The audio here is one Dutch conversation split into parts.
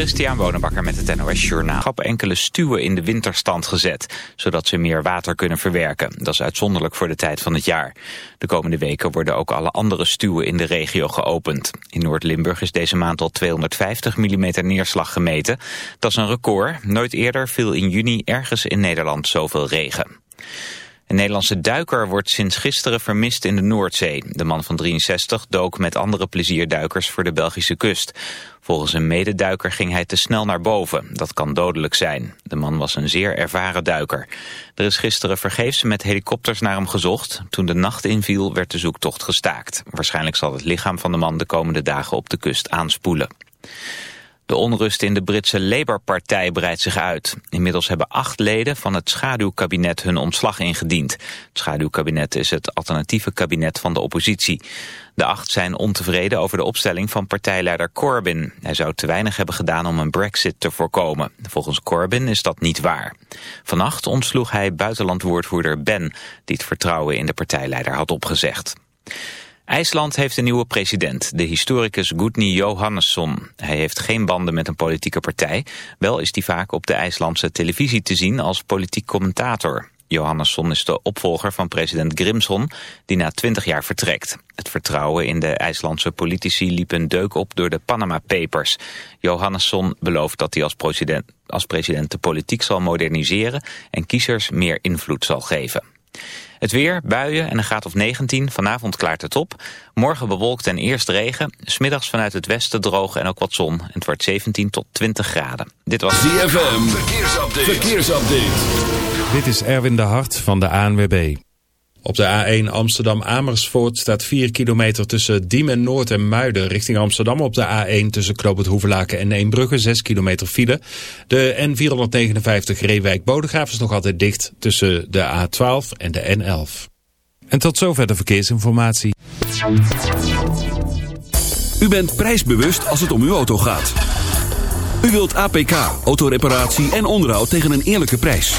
Christian Bonenbakker met het NOS Journaal. Schap enkele stuwen in de winterstand gezet, zodat ze meer water kunnen verwerken. Dat is uitzonderlijk voor de tijd van het jaar. De komende weken worden ook alle andere stuwen in de regio geopend. In Noord-Limburg is deze maand al 250 mm neerslag gemeten. Dat is een record. Nooit eerder viel in juni ergens in Nederland zoveel regen. Een Nederlandse duiker wordt sinds gisteren vermist in de Noordzee. De man van 63 dook met andere plezierduikers voor de Belgische kust. Volgens een mededuiker ging hij te snel naar boven. Dat kan dodelijk zijn. De man was een zeer ervaren duiker. Er is gisteren vergeefs met helikopters naar hem gezocht. Toen de nacht inviel werd de zoektocht gestaakt. Waarschijnlijk zal het lichaam van de man de komende dagen op de kust aanspoelen. De onrust in de Britse Labour-partij breidt zich uit. Inmiddels hebben acht leden van het schaduwkabinet hun ontslag ingediend. Het schaduwkabinet is het alternatieve kabinet van de oppositie. De acht zijn ontevreden over de opstelling van partijleider Corbyn. Hij zou te weinig hebben gedaan om een brexit te voorkomen. Volgens Corbyn is dat niet waar. Vannacht ontsloeg hij buitenlandwoordvoerder Ben... die het vertrouwen in de partijleider had opgezegd. IJsland heeft een nieuwe president, de historicus Gudni Johannesson. Hij heeft geen banden met een politieke partij. Wel is hij vaak op de IJslandse televisie te zien als politiek commentator. Johannesson is de opvolger van president Grimson, die na twintig jaar vertrekt. Het vertrouwen in de IJslandse politici liep een deuk op door de Panama Papers. Johannesson belooft dat hij als president, als president de politiek zal moderniseren en kiezers meer invloed zal geven. Het weer, buien en een graad of 19. Vanavond klaart het op. Morgen bewolkt en eerst regen. Smiddags vanuit het westen droog en ook wat zon. En het wordt 17 tot 20 graden. Dit was ZFM. Verkeersupdate. Verkeersupdate. Dit is Erwin de Hart van de ANWB. Op de A1 Amsterdam-Amersfoort staat 4 kilometer tussen Diemen Noord en Muiden richting Amsterdam. Op de A1 tussen Knoop het Hoevelaken en Eembrugge 6 kilometer file. De N459 Reewijk-Bodegraaf is nog altijd dicht tussen de A12 en de N11. En tot zover de verkeersinformatie. U bent prijsbewust als het om uw auto gaat. U wilt APK, autoreparatie en onderhoud tegen een eerlijke prijs.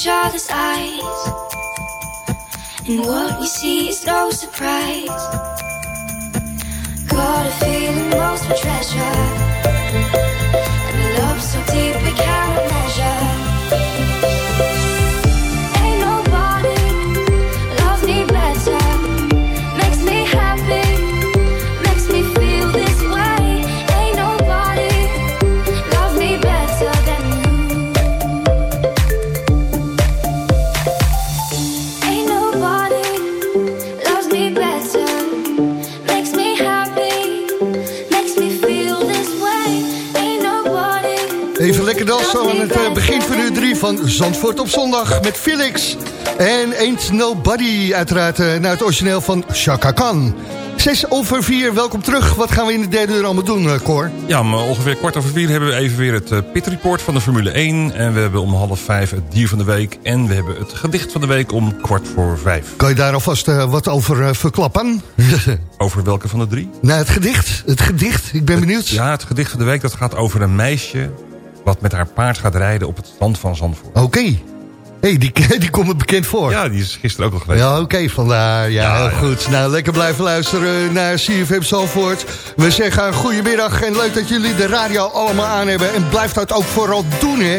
Each other's eyes. And what we see is no surprise. Got a feeling most for treasure. Lekker dansen aan het eh, begin van uur 3 van Zandvoort op zondag met Felix. En Ain't Nobody, uiteraard eh, naar het origineel van Chaka Khan. 6 over 4, welkom terug. Wat gaan we in de derde uur allemaal doen, eh, Cor? Ja, om ongeveer kwart over vier hebben we even weer het Pit Report van de Formule 1. En we hebben om half vijf het dier van de week. En we hebben het gedicht van de week om kwart voor vijf. Kan je daar alvast eh, wat over verklappen? Over welke van de drie? nou, het gedicht. Het gedicht, ik ben benieuwd. Ja, het gedicht van de week dat gaat over een meisje... wat met haar paard gaat rijden op het strand van Zandvoort. Oké. hey, die, die komt me bekend voor. Ja, die is gisteren ook al geweest. Ja, oké, vandaar. Ja, Ja, goed. Nou, lekker blijven luisteren naar CFM Zalvoort. We zeggen goedemiddag en leuk dat jullie de radio allemaal aan hebben. En blijf dat ook vooral doen, hè.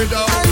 window.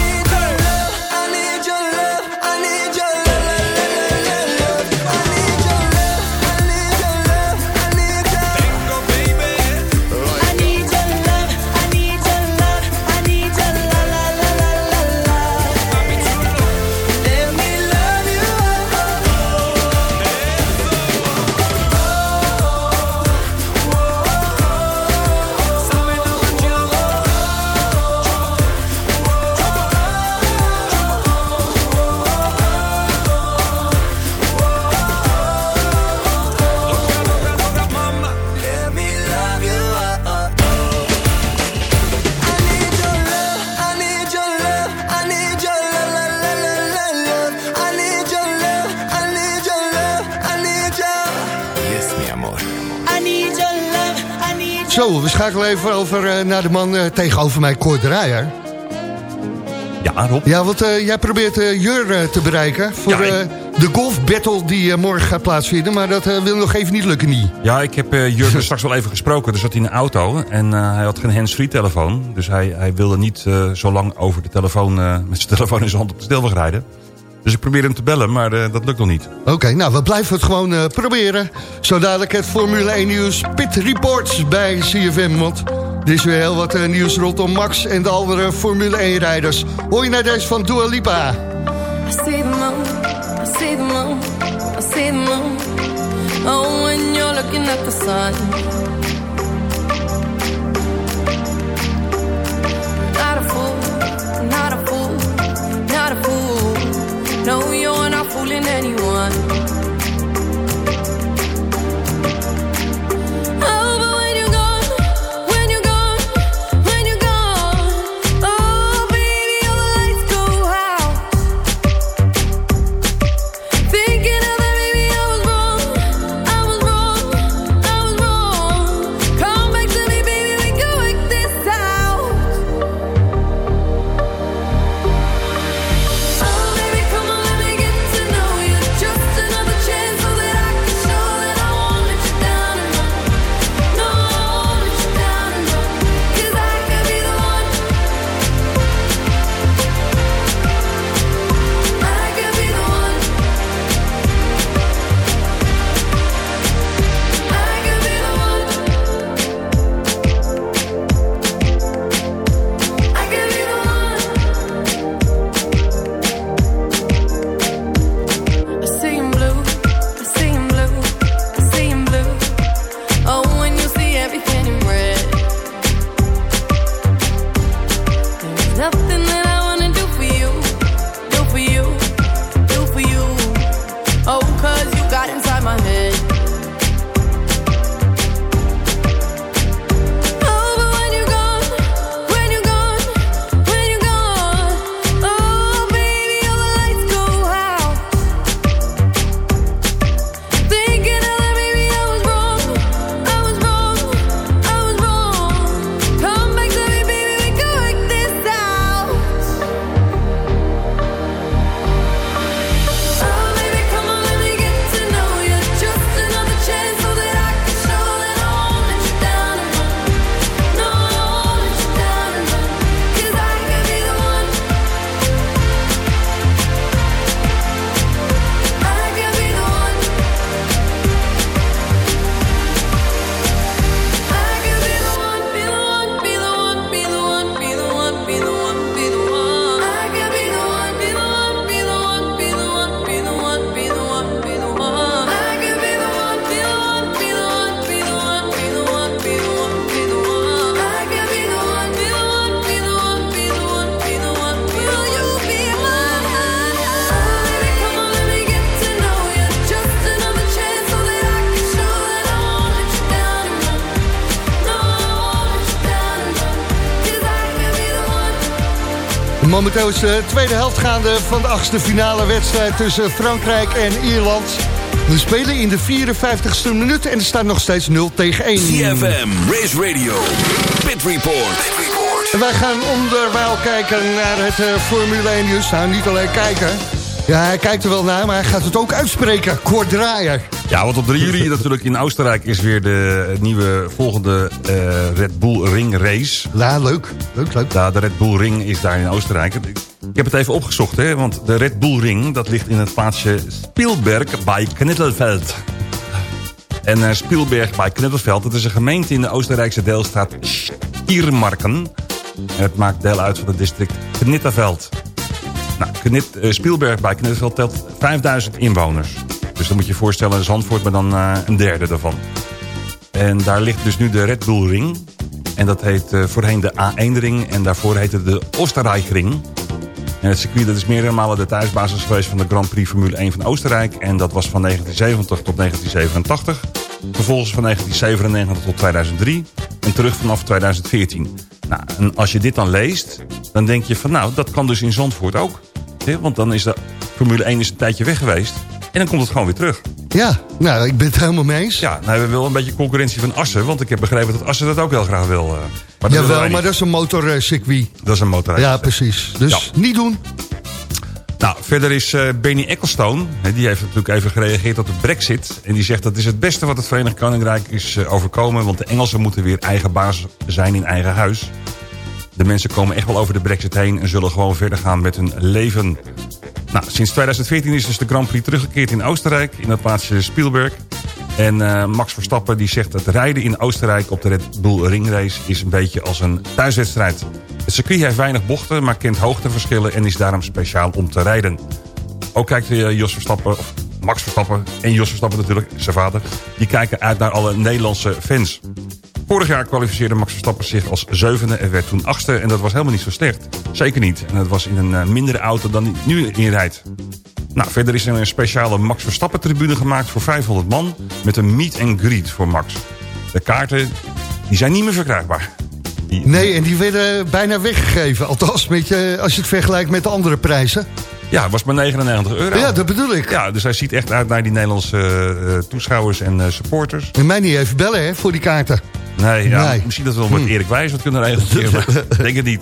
Schakelen even over eh, naar de man eh, tegenover mij, Cor Draaier. Ja, Rob. Ja, want eh, jij probeert Jur te bereiken voor Ja, ik- de golfbattle die morgen gaat plaatsvinden. Maar dat wil nog even niet lukken, niet. Ja, ik heb eh Jurgen straks wel even gesproken. Er zat hij in de auto en hij had geen hands-free telefoon. Dus hij, hij wilde niet zo lang over de telefoon, met zijn telefoon in zijn hand op de snelweg rijden. Dus ik probeer hem te bellen, maar eh, dat lukt nog niet. Oké, nou, we blijven het gewoon eh, proberen. Zo dadelijk het Formule 1 nieuws, Pit Reports bij CFM. Want er is weer heel wat eh, nieuws rondom Max en de andere Formule 1 rijders. Hoor je naar deze van Dua Lipa? I see the moon, I see the moon, I see the moon. Oh, when you're looking at the sun. Momenteel is de tweede helft gaande van de achtste finale wedstrijd tussen Frankrijk en Ierland. We spelen in de 54ste minuut en er staat nog steeds 0 tegen 1. CFM, Race Radio, Pit Report. En wij gaan onderwijl kijken naar het eh, Formule 1 nieuws. Nou, niet alleen kijken. Ja, hij kijkt er wel naar, maar hij gaat het ook uitspreken. Kort Draaier. Ja, want op 3 juli natuurlijk in Oostenrijk is weer de nieuwe volgende eh, Red Bull Ring Race. Ja, leuk. Leuk, leuk. Ja, de Red Bull Ring is daar in Oostenrijk. Ik, heb het even opgezocht, hè, want de Red Bull Ring... dat ligt in het plaatsje Spielberg bij Knittelveld. En eh, Spielberg bij Knittelveld, dat is een gemeente in de Oostenrijkse deelstaat Stiermarken. En het maakt deel uit van het district Knitterveld. Nou, Knit, eh, Spielberg bij Knitterveld telt 5000 inwoners. Dus dan moet je je voorstellen, Zandvoort, maar dan eh, een derde daarvan. En daar ligt dus nu de Red Bull Ring. En dat heet eh, voorheen de A1-ring en daarvoor heette de Oostenrijk-ring. En het circuit dat is meerdere malen de thuisbasis geweest van de Grand Prix Formule 1 van Oostenrijk. En dat was van 1970 tot 1987. Vervolgens van 1997 tot 2003. En terug vanaf 2014. Nou, en als je dit dan leest, dan denk je van nou, dat kan dus in Zandvoort ook. Want dan is de Formule 1 is een tijdje weg geweest. En dan komt het gewoon weer terug. Ja, nou, ik ben het helemaal mee eens. Ja, nou, we wel een beetje concurrentie van Assen. Want ik heb begrepen dat Assen dat ook heel graag wil. eh. maar dat willen Jawel, maar dat is een motorcircuit. dat is een motorrijd. Ja, precies. Dus niet doen. Nou, verder is eh, Benny Ecclestone, hè, die heeft natuurlijk even gereageerd op de brexit. En die zegt dat is het beste wat het Verenigd Koninkrijk is eh, overkomen. Want de Engelsen moeten weer eigen baas zijn in eigen huis. De mensen komen echt wel over de brexit heen en zullen gewoon verder gaan met hun leven. Nou, sinds 2014 is dus de Grand Prix teruggekeerd in Oostenrijk, in het plaatsje Spielberg. En eh, Max Verstappen die zegt dat rijden in Oostenrijk op de Red Bull Ringrace is een beetje als een thuiswedstrijd. Het circuit heeft weinig bochten, maar kent hoogteverschillen en is daarom speciaal om te rijden. Ook kijkt eh, Jos Verstappen, of Max Verstappen en Jos Verstappen natuurlijk, zijn vader... die kijken uit naar alle Nederlandse fans. Vorig jaar kwalificeerde Max Verstappen zich als zevende en werd toen achtste... en dat was helemaal niet zo slecht. Zeker niet. En dat was in een eh, mindere auto dan hij nu in rijdt. Nou, verder is er een speciale Max Verstappen-tribune gemaakt voor 500 man... met een meet and greet voor Max. De kaarten die zijn niet meer verkrijgbaar. Die- Nee, en die werden bijna weggegeven. Althans, met je, als je het vergelijkt met de andere prijzen. Ja, het was maar 99 euro. Ja, dat bedoel ik. Ja, dus hij ziet echt uit naar die Nederlandse eh, eh, toeschouwers en eh, supporters. En mij niet even bellen, hè, voor die kaarten. Nee, ja, Nee. misschien dat we wel met Erik Wijs wat kunnen regelen. maar ik denk het niet.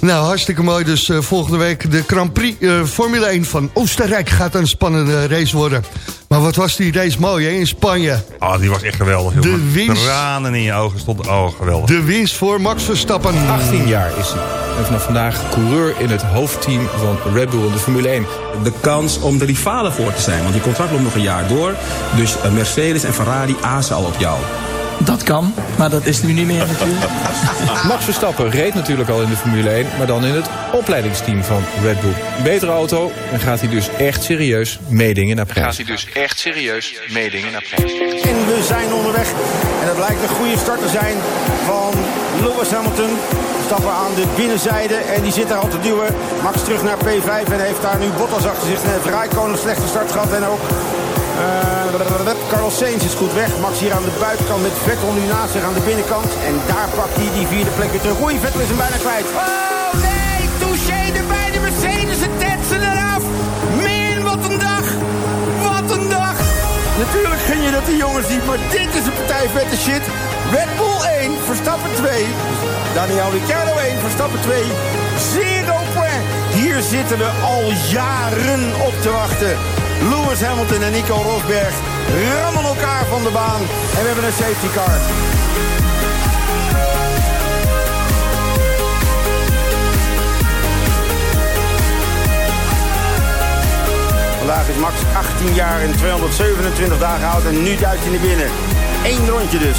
Nou, hartstikke mooi. Dus eh, volgende week de Grand Prix eh, Formule 1 van Oostenrijk gaat een spannende race worden. Maar wat was die race mooi, hè, in Spanje. Oh, die was echt geweldig. joh. De winst. Tranen in je ogen stond. Oh, geweldig. De winst voor Max Verstappen. 18 jaar is hij. En vanaf vandaag coureur in het hoofdteam van Red Bull in de Formule 1. de kans om de rivalen voor te zijn. Want die contract loopt nog een jaar door. Dus eh, Mercedes en Ferrari azen al op jou. Dat kan, maar dat is nu niet meer natuurlijk. Max Verstappen reed natuurlijk al in de Formule 1, maar dan in het opleidingsteam van Red Bull. Betere auto en gaat hij dus echt serieus meedingen naar prijs. Gaat hij dus echt serieus meedingen naar prijs. En we zijn onderweg. En dat blijkt een goede start te zijn van Lewis Hamilton. Stappen aan de binnenzijde en die zit daar al te duwen. Max terug naar P5 en heeft daar nu Bottas achter zich. En heeft Rijkonen een slechte start gehad en ook... eh, Carlos Sainz is goed weg. Max hier aan de buitenkant met Vettel nu naast zich aan de binnenkant. En daar pakt hij die vierde plek weer terug. Oei, Vettel is hem bijna kwijt. Oh nee, touché erbij. De Mercedes, het tetsen eraf. Min, wat een dag. Wat een dag. Natuurlijk gun je dat die jongens niet, maar dit is een partij vette shit. Red Bull 1, Verstappen 2. Daniel Ricciardo 1, Verstappen 2. Zero point. Hier zitten we al jaren op te wachten. Lewis Hamilton en Nico Rosberg rammen elkaar van de baan. En we hebben een safety car. Vandaag is Max 18 jaar en 227 dagen oud en nu duikt hij naar binnen. Eén rondje dus.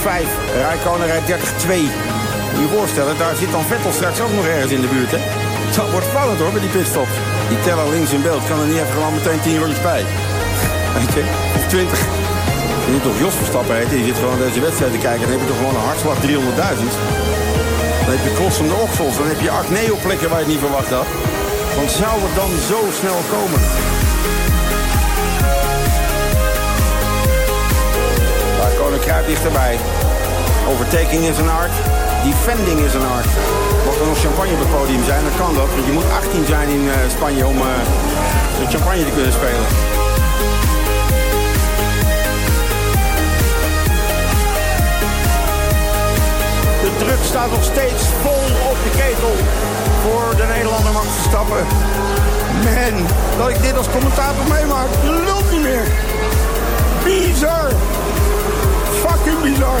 30-5. Rijkonen rijdt 30-2. Moet je voorstellen, daar zit dan Vettel straks ook nog ergens in de buurt. Hè? Dat wordt spannend hoor, met die pitstop. Die teller links in beeld kan er niet even gewoon meteen 10 rondjes bij. Weet je, of 20. Je moet toch Jos Verstappen heet, die zit gewoon deze wedstrijd te kijken. Dan heb je toch gewoon een hartslag 300.000. Dan heb je klossende oksels, dan heb je acneo-plekken waar je het niet verwacht had. Want zou het dan zo snel komen? Koning kruipt dichterbij. Overtaking is een art. Defending is een art. Mocht er nog champagne op het podium zijn, dan kan dat. Want je moet 18 zijn in eh, Spanje om de champagne te kunnen spelen. De druk staat nog steeds vol op de ketel voor de Nederlander Max Verstappen. Man, dat ik dit als commentator meemaak, lult niet meer. Bizar. Fucking bizar.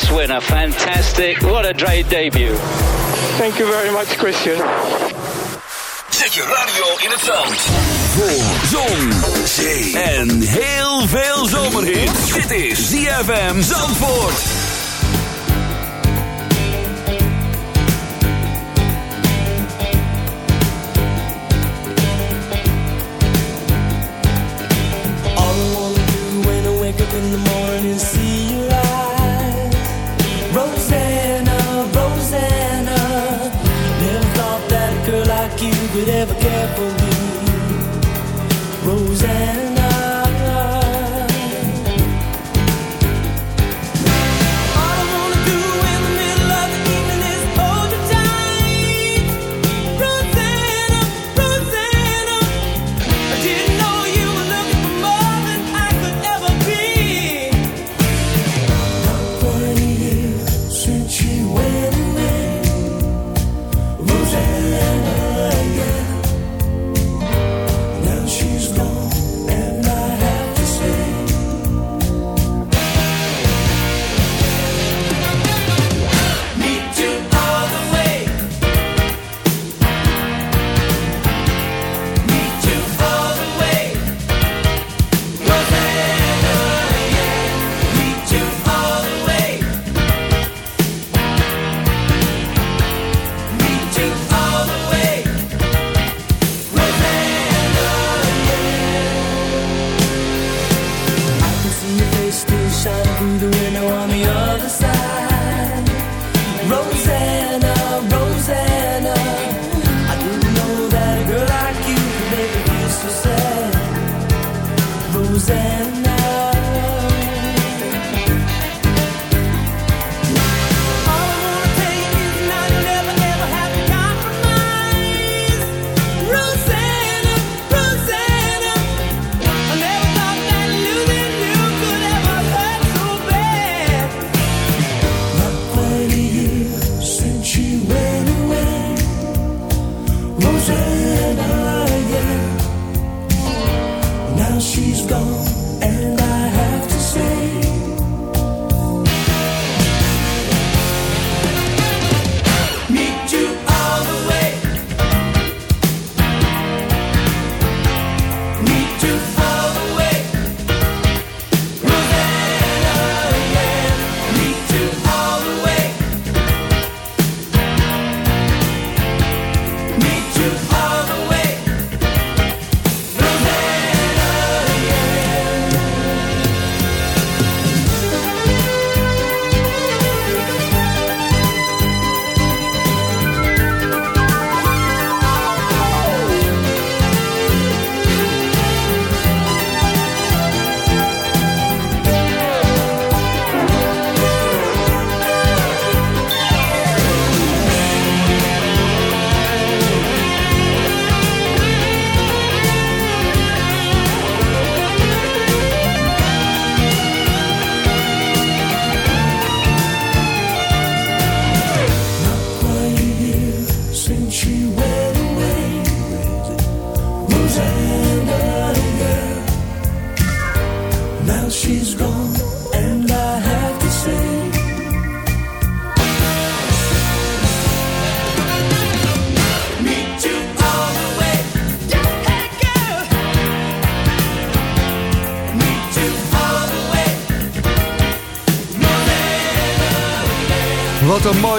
Race winner. Fantastic. What a great debut. Thank you very much, Christian. Zet je radio in het zand. Voor zon, zee en heel veel zomerhit. Dit is ZFM Zandvoort. never care for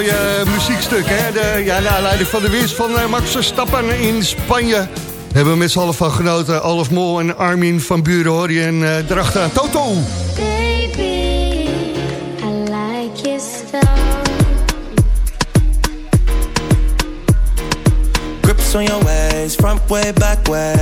mooi muziekstuk, hè? De, ja, naar aanleiding van de winst van eh, Max Verstappen in Spanje. Hebben we met z'n allen van genoten. Olaf Mol en Armin van Buren hoor je. En uh, erachteraan Toto. Baby, I like your style. Grips on your ways, front way, back way.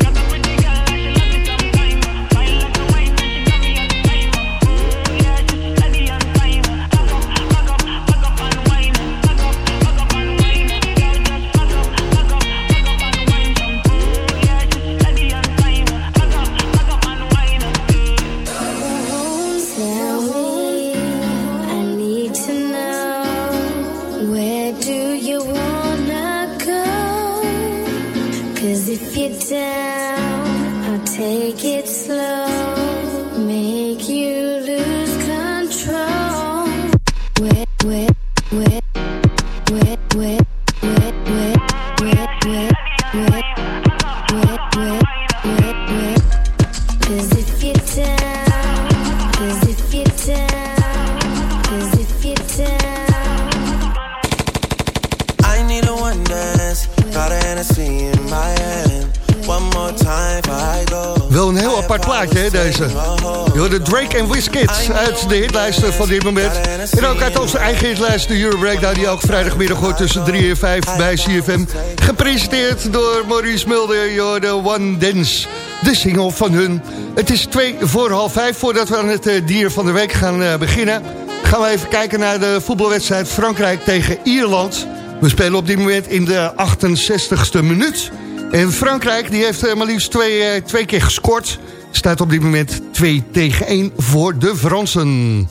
Je hoorde Drake en Wizkid uit de hitlijsten van dit moment. En ook uit onze eigen hitlijst, de Euro Breakdown... die elke vrijdagmiddag hoort tussen 3 en 5 bij CFM. Gepresenteerd door Maurice Mulder, je hoorde One Dance. De single van hun. Het is twee voor half vijf. Voordat we aan het eh, dier van de week gaan eh, beginnen... gaan we even kijken naar de voetbalwedstrijd Frankrijk tegen Ierland. We spelen op dit moment in de 68ste minuut... En Frankrijk die heeft eh, maar liefst twee, twee keer gescoord. Staat op dit moment 2 tegen 1 voor de Fransen.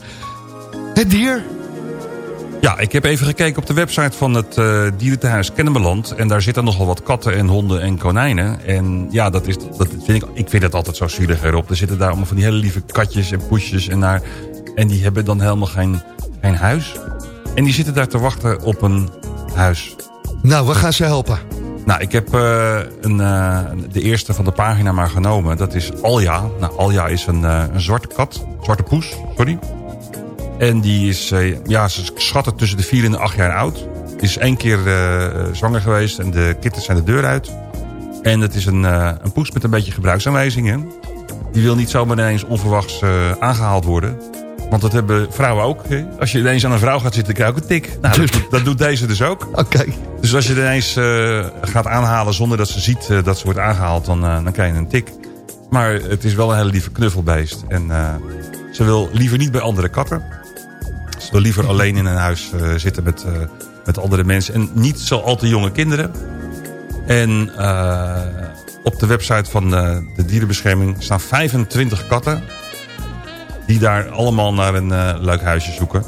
Het dier? Ja, ik heb even gekeken op de website van het eh dierentehuis Kennemerland. En daar zitten nogal wat katten en honden en konijnen. En ja, dat is, dat vind ik, ik vind het altijd zo zielig erop. Er zitten daar allemaal van die hele lieve katjes en poesjes. En, daar, en die hebben dan helemaal geen, geen huis. En die zitten daar te wachten op een huis. Nou, we gaan ze helpen. Nou, ik heb eh, een, eh, de eerste van de pagina maar genomen. Dat is Alja. Nou, Alja is een, eh, een zwarte kat. Zwarte poes, sorry. En die is, ja, ze schatten tussen de 4 en de 8 jaar oud. Is één keer zwanger geweest en de kittens zijn de deur uit. En het is een, een poes met een beetje gebruiksaanwijzingen. Die wil niet zomaar ineens onverwachts eh, aangehaald worden. Want dat hebben vrouwen ook. Hè? Als je ineens aan een vrouw gaat zitten, krijg je ook een tik. Nou, dat, doet- dat doet deze dus ook. Oké. Dus als je ineens eh, gaat aanhalen zonder dat ze ziet eh, dat ze wordt aangehaald, dan, eh, dan krijg je een tik. Maar het is wel een hele lieve knuffelbeest. En ze wil liever niet bij andere katten. Ze wil liever alleen in een huis zitten met, met andere mensen. En niet zo al te jonge kinderen. En op de website van de dierenbescherming staan 25 katten. Die daar allemaal naar een eh, leuk huisje zoeken.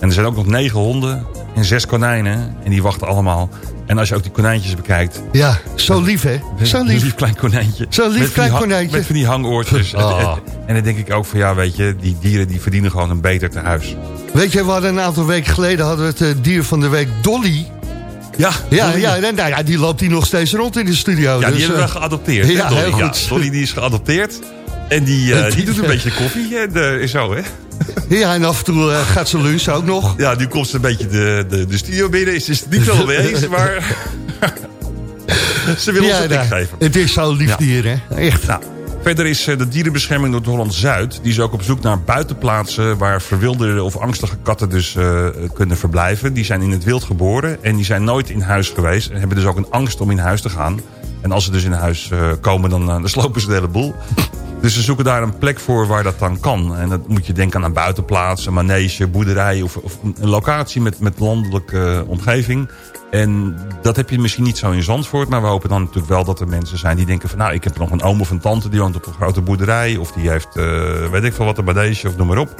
En er zijn ook nog negen honden en zes konijnen. En die wachten allemaal. En als je ook die konijntjes bekijkt... Ja, zo lief hè? Zo lief. lief klein konijntje. Zo lief Met klein konijntje. Met van die hangoortjes. En- Ah. En, dan denk ik ook van ja, weet je, die dieren die verdienen gewoon een beter tehuis. Weet je, we hadden een aantal weken geleden hadden we het eh, dier van de week Dolly. Ja, Ja, nou ja, die loopt hier nog steeds rond in de studio. Ja, die dus, hebben we eh, geadopteerd. Ja, Dolly? heel goed. Dolly die is geadopteerd. En die, eh, die doet een beetje koffie. En, eh, zo, hè? Ja, en af en toe eh, gaat ze lunchen ook nog. Ja, nu komt ze een beetje de, de, de studio binnen. Is het niet wel mee eens, maar... ze wil ons een nou, geven. Het is zo'n lief Ja. dier, hè? Echt. Nou, verder is eh, de dierenbescherming Noord-Holland-Zuid... die is ook op zoek naar buitenplaatsen... waar verwilderde of angstige katten dus eh, kunnen verblijven. Die zijn in het wild geboren en die zijn nooit in huis geweest... en hebben dus ook een angst om in huis te gaan. En als ze dus in huis eh, komen, dan, eh, dan slopen ze de hele boel. Dus ze zoeken daar een plek voor waar dat dan kan. En dan moet je denken aan een buitenplaats, een manege, boerderij... of, een locatie met, met landelijke eh, omgeving... En dat heb je misschien niet zo in Zandvoort. Maar we hopen dan natuurlijk wel dat er mensen zijn die denken van... nou, ik heb nog een oom of een tante die woont op een grote boerderij. Of die heeft, eh, weet ik veel wat, een manege of noem maar op.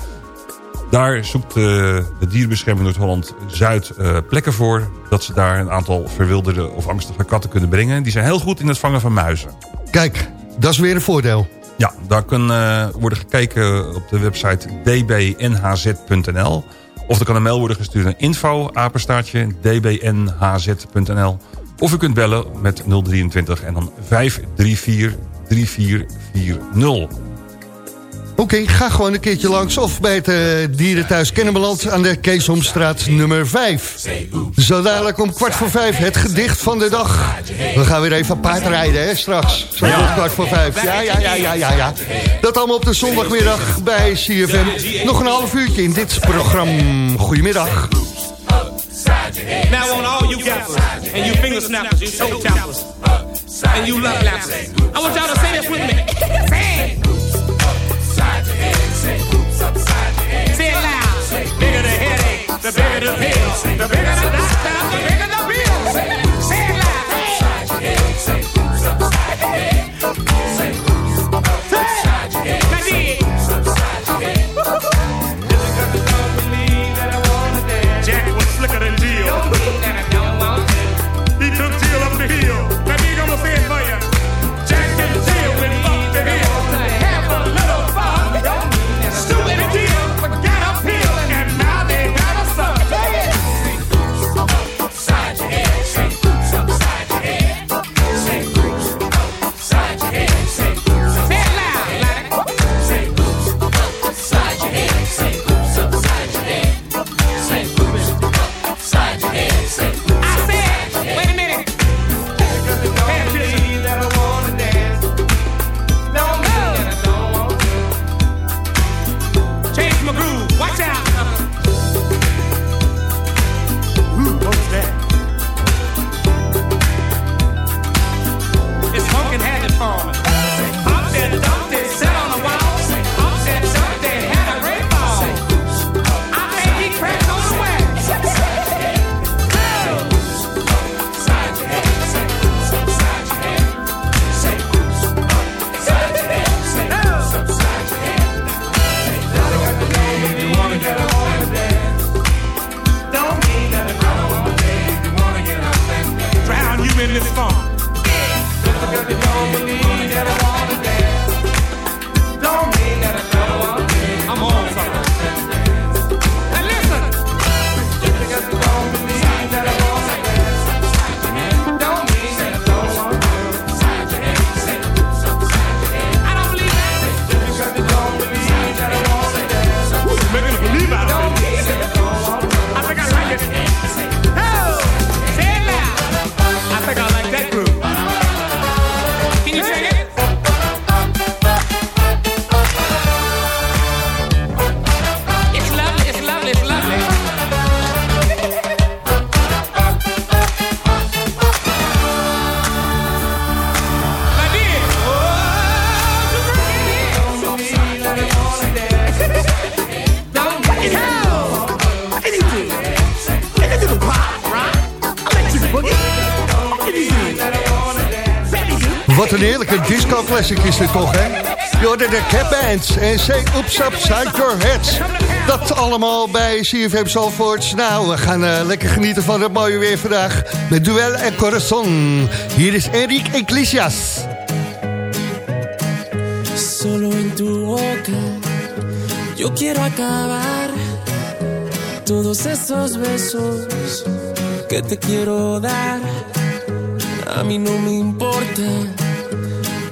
Daar zoekt eh, de dierenbescherming Noord-Holland-Zuid plekken voor. Dat ze daar een aantal verwilderde of angstige katten kunnen brengen. Die zijn heel goed in het vangen van muizen. Kijk, dat is weer een voordeel. Ja, daar kan eh, worden gekeken op de website dbnhz.nl. Of er kan een mail worden gestuurd naar info, apenstaartje, dbnhz.nl. Of u kunt bellen met 023 en dan 534 3440. Oké, ga gewoon een keertje langs. Of bij het uh, dierenthuis Kennemerland aan de Keesomstraat nummer 5. Zo dadelijk om kwart voor vijf het gedicht van de dag. We gaan weer even paardrijden, hè, straks. Zo kwart voor vijf. Ja, ja, ja, ja, ja, ja. Dat allemaal op de zondagmiddag bij CFM. Nog een half uurtje in dit programma. Goedemiddag. Now on all you gappers and you finger snappers, you toe tappers, and you love lappers. I want y'all to say this with me. Say it. Loud. Bigger the headache, the bigger the pill, the bigger the doctor, the bigger disco classic is dit toch, hè? Je de Cap Bands en Say Oops Upside Your Head. Dat allemaal bij CFM Zalvoorts. Nou, we gaan uh, lekker genieten van het mooie weer vandaag. Met Duel en Corazon. Hier is Enrique Iglesias. Solo en tu boca yo quiero acabar todos esos besos que te quiero dar. A mí no me importa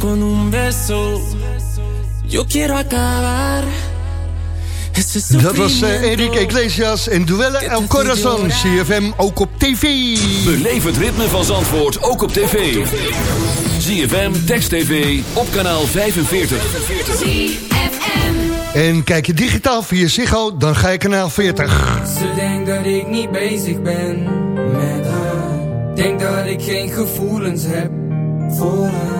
con un beso, yo quiero acabar. Dat was eh, Enrique Iglesias en Duelle El Corazon. CFM ook op tv. Beleef het ritme van Zandvoort ook op tv. ZFM, Text TV, op kanaal 45. En kijk je digitaal via Ziggo, dan ga je kanaal 40. Ze denkt dat ik niet bezig ben met haar. Denk dat ik geen gevoelens heb voor haar.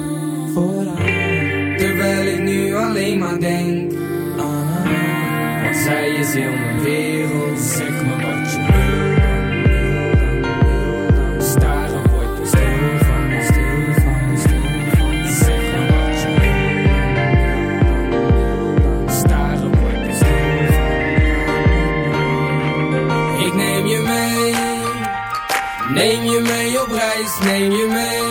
voor haar. Terwijl ik nu alleen maar denk aan haar. Want zij is heel mijn wereld. Zeg me wat je wil je je. Neem je mee op reis, neem je mee.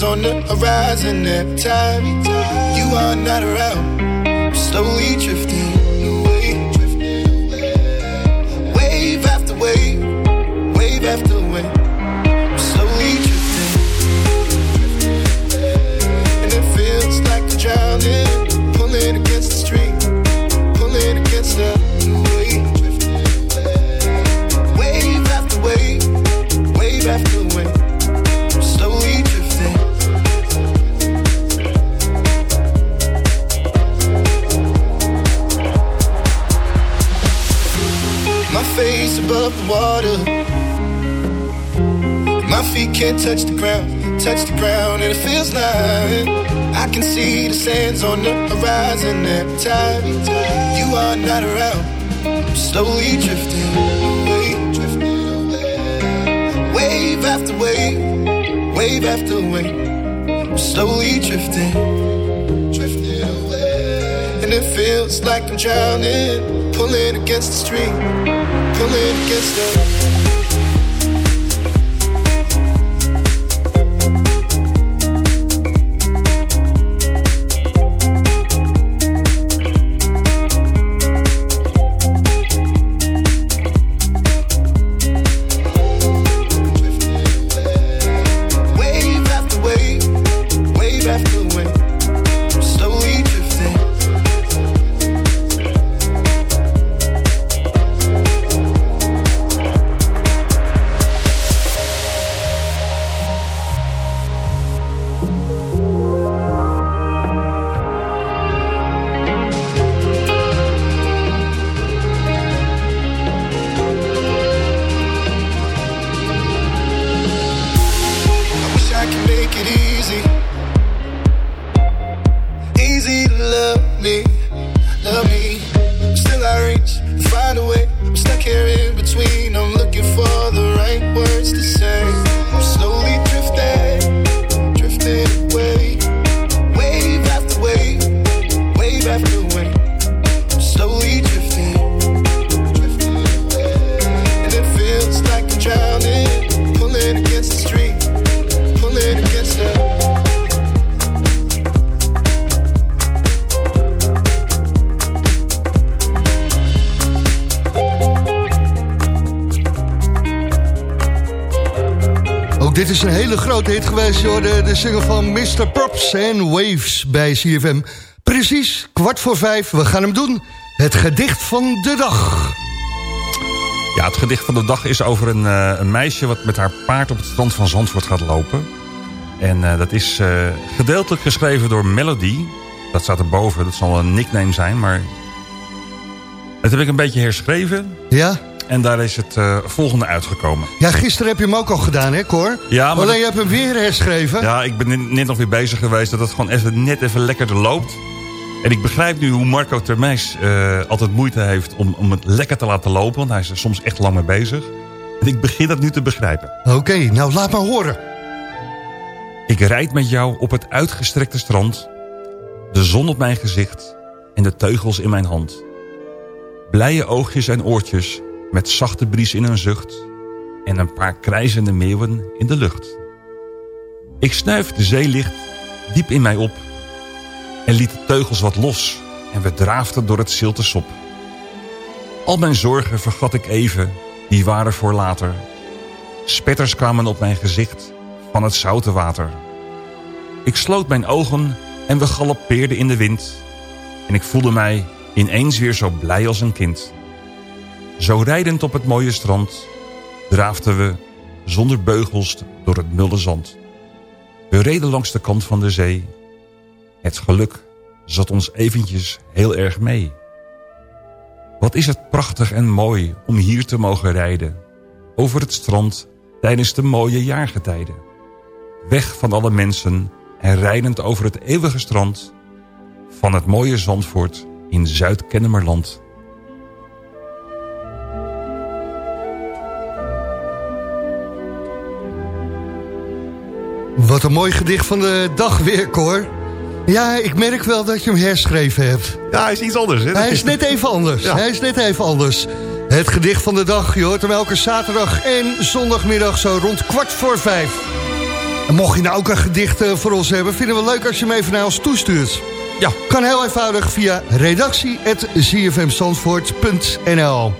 the on the horizon every time you are not around. I'm slowly time you are not around. I'm slowly drifting away. Wave after wave, wave after wave. I'm slowly drifting. And it feels like I'm drowning, pulling against the stream, pulling against the. Single van Mr. Props en Waves bij CFM. Precies, kwart voor vijf, we gaan hem doen. Het gedicht van de dag. Ja, het gedicht van de dag is over een, eh, een meisje... wat met haar paard op het strand van Zandvoort gaat lopen. En eh, dat is eh, gedeeltelijk geschreven door Melody. Dat staat erboven, dat zal een nickname zijn, maar... Dat heb ik een beetje herschreven. Ja? En daar is het eh, volgende uitgekomen. Ja, gisteren heb je hem ook al gedaan, hè, Cor? Ja, maar Alleen dat- je hebt hem weer herschreven. Ja, ik ben net- nog weer bezig geweest dat het gewoon even, net even lekkerder loopt. En ik begrijp nu hoe Marco Termeis eh, altijd moeite heeft om, om het lekker te laten lopen. Want hij is er soms echt lang mee bezig. En ik begin dat nu te begrijpen. Oké, nou laat maar horen. Ik rijd met jou op het uitgestrekte strand. De zon op mijn gezicht en de teugels in mijn hand. Blije oogjes en oortjes met zachte bries in een zucht. En een paar krijzende meeuwen in de lucht. Ik snuif de zeelicht diep in mij op. En liet de teugels wat los. En we draafden door het zilte sop. Al mijn zorgen vergat ik even, die waren voor later. Spetters kwamen op mijn gezicht van het zoute water. Ik sloot mijn ogen en we galoppeerden in de wind. En ik voelde mij ineens weer zo blij als een kind. Zo rijdend op het mooie strand draafden we zonder beugels door het mulle zand. We reden langs de kant van de zee. Het geluk zat ons eventjes heel erg mee. Wat is het prachtig en mooi om hier te mogen rijden. Over het strand tijdens de mooie jaargetijden. Weg van alle mensen en rijdend over het eeuwige strand... van het mooie Zandvoort in Zuid-Kennemerland... Wat een mooi gedicht van de dag weer, Cor. Ja, ik merk wel dat je hem herschreven hebt. Ja, hij is iets anders. Hè? Hij is net even anders. Ja. Hij is net even anders. Het gedicht van de dag, je hoort hem elke zaterdag en zondagmiddag zo rond kwart voor vijf. En mocht je nou ook een gedicht eh, voor ons hebben, vinden we leuk als je hem even naar ons toestuurt. Ja. Kan heel eenvoudig via redactie.zfmzandvoort.nl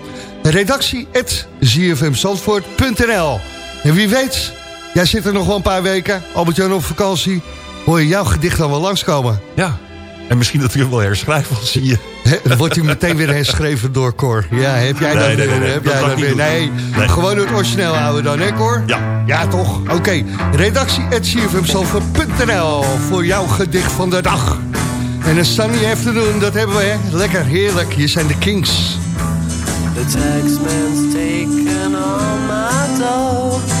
redactie.zfmzandvoort.nl En wie weet, jij zit er nog wel een paar weken, Albert-Jan op vakantie, hoor je jouw gedicht dan wel langskomen. Ja, en misschien dat u hem wel herschrijft, al zie je. Dan wordt hij meteen weer herschreven door Cor. Ja, heb jij dat Nee, weer? nee, nee, heb dat jij dat weer? niet Nee, doen. Nee. gewoon het origineel houden dan, hè Cor? Ja. Ja, toch? Oké. Redactie Redactie.cfmsalver.nl voor jouw gedicht van de dag. En een sunny afternoon, dat hebben we, hè? Lekker, heerlijk. Hier zijn de Kings. The taxman's taken all my dough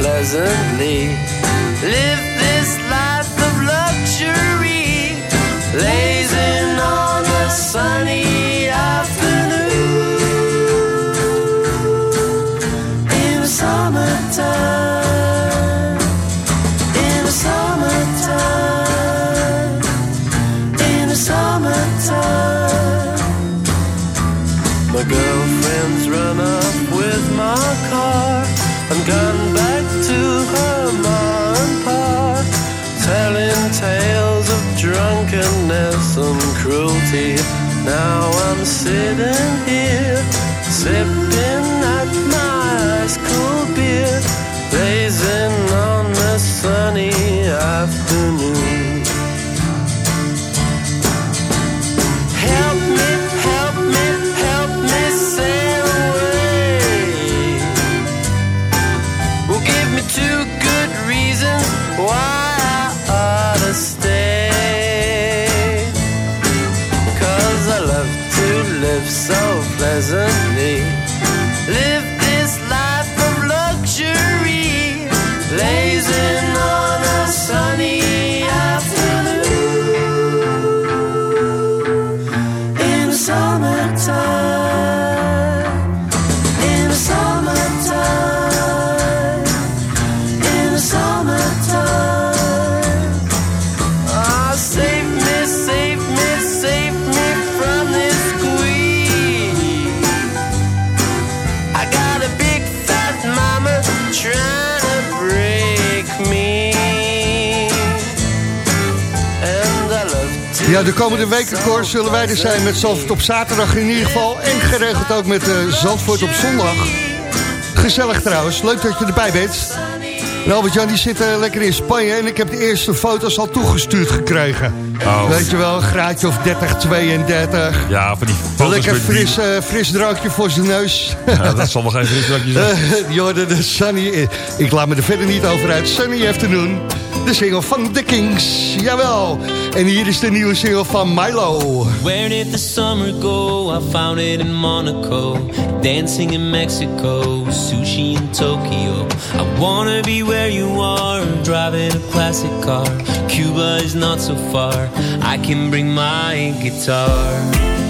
Pleasantly. Live Now I'm sitting here, sipping de komende weken, Cor, zullen wij er zijn met Zandvoort op zaterdag in ieder geval. En geregeld ook met eh, Zandvoort op zondag. Gezellig trouwens, leuk dat je erbij bent. En Albert-Jan die zit eh, lekker in Spanje en ik heb de eerste foto's al toegestuurd gekregen. Oh. Weet je wel, een graadje of 30, 32. Ja, van die foto's Lekker fris, eh, fris drankje voor zijn neus. Ja, dat zal wel geen frisdrakje zijn. Eh, Jordan, de Sunny. Ik laat me er verder niet over uit. Sunny afternoon. De single van The Kings, jawel. En hier is de nieuwe single van Milo. Where did the summer go? I found it in Monaco. Dancing in Mexico. Sushi in Tokyo. I wanna be where you are. Driving a classic car. Cuba is not so far. I can bring my guitar.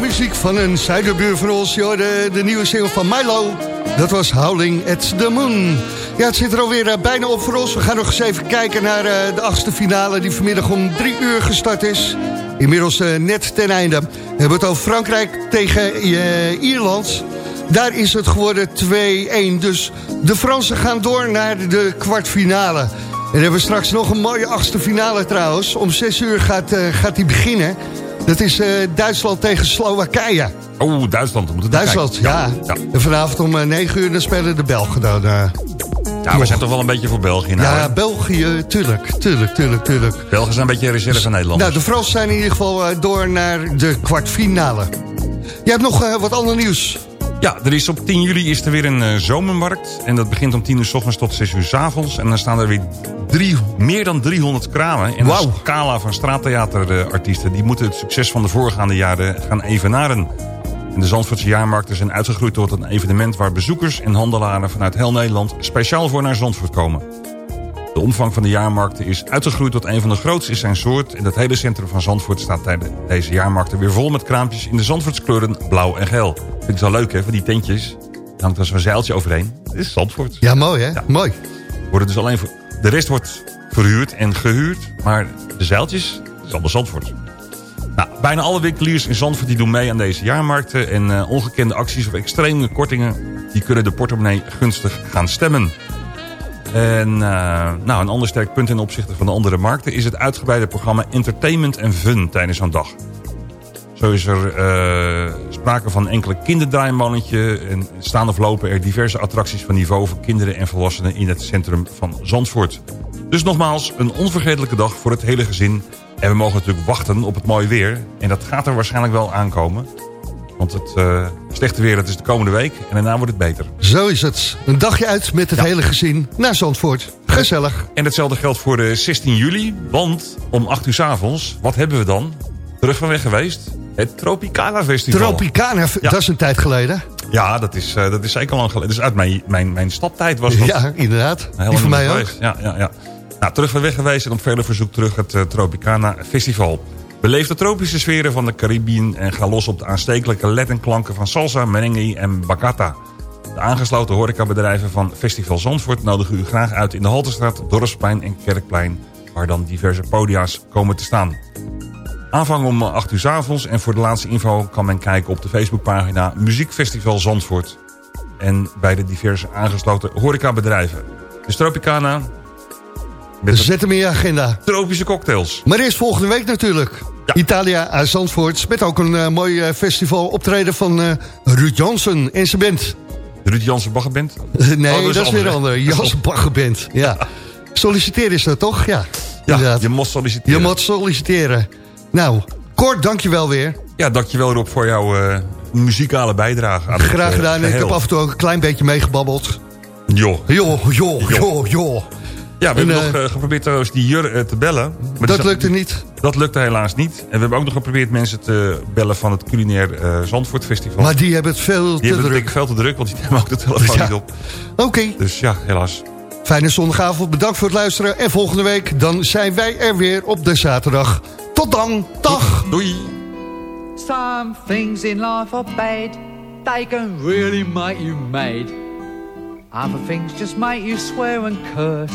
Muziek van een zuiderbuur van ons. De, de nieuwe single van Milo. Dat was Howling at the Moon. Ja, het zit er alweer eh, bijna op voor ons. We gaan nog eens even kijken naar eh, de achtste finale... die vanmiddag om drie uur gestart is. Inmiddels eh, net ten einde. We hebben het over Frankrijk tegen Ierland. Daar is het geworden 2-1. Dus de Fransen gaan door naar de kwartfinale. En dan hebben straks nog een mooie achtste finale trouwens. Om zes uur gaat, gaat die beginnen. Dat is eh, Duitsland tegen Slowakije. Oh, Duitsland. Moeten Duitsland, ja. En vanavond om eh, 9 uur dan spelen de Belgen dan. eh. Ja, we zijn toch wel een beetje voor België nou. ja, hè? België, tuurlijk, tuurlijk, tuurlijk, tuurlijk. Belgen zijn een beetje reserve van Nederland. Nou, de Fransen zijn in ieder geval door naar de kwartfinale. Je hebt nog wat ander nieuws. Ja, er is op 10 juli is er weer een eh, zomermarkt. En dat begint om 10 uur s ochtends tot 6 uur s avonds. En dan staan er weer drie, meer dan 300 kramen. En een scala van straattheaterartiesten. Die moeten het succes van de voorgaande jaren gaan evenaren. En de Zandvoortse jaarmarkten zijn uitgegroeid tot een evenement... waar bezoekers en handelaren vanuit heel Nederland speciaal voor naar Zandvoort komen. De omvang van de jaarmarkten is uitgegroeid tot een van de grootste in zijn soort. En het hele centrum van Zandvoort staat tijdens deze jaarmarkten weer vol met kraampjes in de Zandvoortskleuren blauw en geel. Vind ik wel leuk hè, van die tentjes. Er hangt er zo'n zeiltje overheen. Het is Zandvoort. Ja, mooi hè? Mooi. Worden dus alleen voor, de rest wordt verhuurd en gehuurd. Maar de zeiltjes is allemaal Zandvoort. Nou, bijna alle winkeliers in Zandvoort die doen mee aan deze jaarmarkten. En eh, ongekende acties of extreme kortingen... die kunnen de portemonnee gunstig gaan stemmen. En uh, nou, een ander sterk punt ten opzichte van de andere markten... is het uitgebreide programma Entertainment en Fun tijdens zo'n dag. Zo is er uh, sprake van enkele kinderdraaimannetje... en staan of lopen er diverse attracties van niveau... voor kinderen en volwassenen in het centrum van Zandvoort. Dus nogmaals, een onvergetelijke dag voor het hele gezin... En we mogen natuurlijk wachten op het mooie weer. En dat gaat er waarschijnlijk wel aankomen. Want het eh, slechte weer dat is de komende week en daarna wordt het beter. Zo is het. Een dagje uit met het hele gezin naar Zandvoort. Gezellig. En hetzelfde geldt voor de 16 juli. Want om 8 uur s avonds, wat hebben we dan? Terug van weg geweest. Het Tropicana Festival. Tropicana, Ja. dat is een tijd geleden. Ja, dat is, eh, dat is zeker lang geleden. Dus uit mijn, mijn, mijn stadtijd was dat. Ja, inderdaad. Die lang mij ook. Ja, ja, ja. Nou, terug van weg geweest en op vele verzoek terug het eh, Tropicana Festival. Beleef de tropische sferen van de Caribbean en ga los op de aanstekelijke Latin-klanken van salsa, merengue en bachata. De aangesloten horecabedrijven van Festival Zandvoort nodigen u graag uit in de Halterstraat, Dorpsplein en Kerkplein, waar dan diverse podia's komen te staan. Aanvang om 8 uur 's avonds en voor de laatste info kan men kijken op de Facebookpagina Muziekfestival Zandvoort en bij de diverse aangesloten horecabedrijven. De Tropicana Zet hem in je agenda. tropische cocktails. Maar eerst volgende week natuurlijk. Italia uit Zandvoort. Met ook een eh, mooi eh, festival optreden van eh Ruud Jansen en zijn band. De Ruud Jansen Baggerband? nee, Oh, dat, is weer een andere. Jansen Baggerband. Ja. Solliciteren is dat toch? Ja, inderdaad. je moet solliciteren. Je moet solliciteren. Nou, Kort, dankjewel weer. Ja, dankjewel Rob voor jouw eh, muzikale bijdrage. Aan Graag gedaan. Ik heb af en toe ook een klein beetje meegebabbeld. Joh. Joh, joh, joh, joh. Ja, we En, hebben eh, nog eh, geprobeerd trouwens die Jur eh, te bellen. Maar Dat die- lukte niet. Dat lukte helaas niet. En we hebben ook nog geprobeerd mensen te bellen van het culinair eh, Zandvoort Festival. Maar die hebben het veel die te hebben het druk. denk ik veel te druk, want die nemen ook de telefoon Ja. niet op. Oké. Dus ja, helaas. Fijne zondagavond, bedankt voor het luisteren. En volgende week dan zijn wij er weer op de zaterdag. Tot dan, dag. Doei. Some things in life are bad. They can really make you mad. Other things just make you swear and curse.